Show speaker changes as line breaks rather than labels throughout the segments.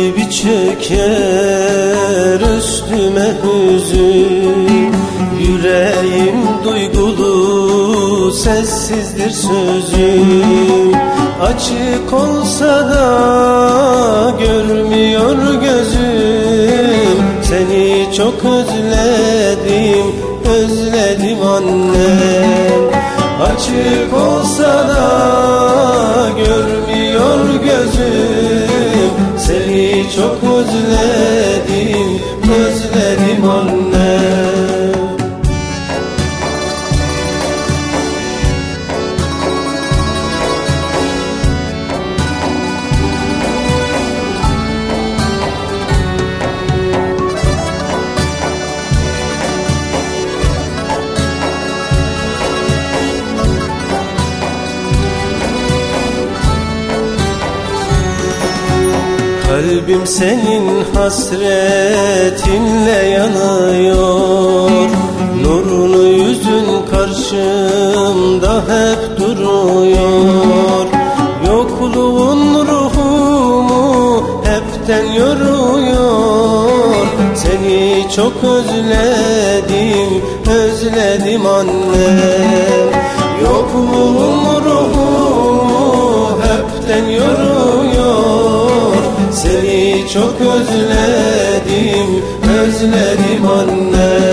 gibi çöker üstüme hüzün. Yüreğim duygulu sessizdir sözüm. Açık olsa da görmüyor gözüm. Seni çok özledim, özledim annem Açık olsa da görmüyor gözüm Seni çok özledim, Kalbim senin hasretinle yanıyor. Nurlu yüzün karşımda hep duruyor. Yokluğun ruhumu hepten yoruyor? Seni çok özledim, özledim annem. Yokluğun ruhumu Seni çok özledim, özledim annem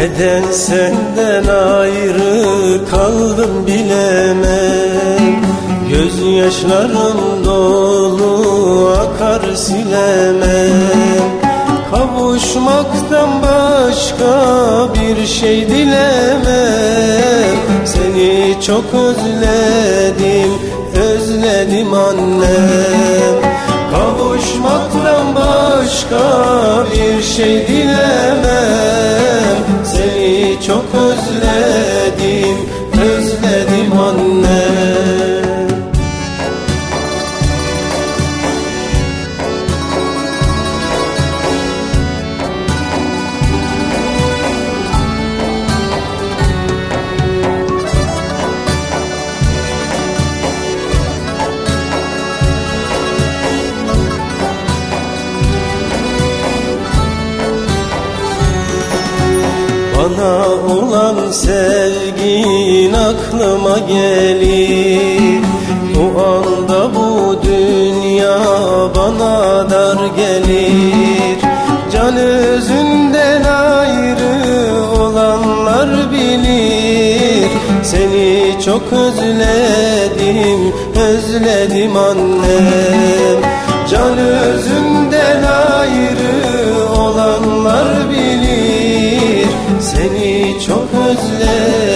Neden senden ayrı kaldım bilemem. Gözyaşlarım dolu akar silemem. Kavuşmaktan başka bir şey dilemem. Seni çok özledim, özledim annem. Kavuşmaktan başka bir şey dilemem çok özledim, Bana olan sevgin aklıma gelir. Bu anda bu dünya bana dar gelir. Can özünden ayrı olanlar bilir. Seni çok özledim, özledim annem. Can özünden ayrı olanlar Seni çok özledim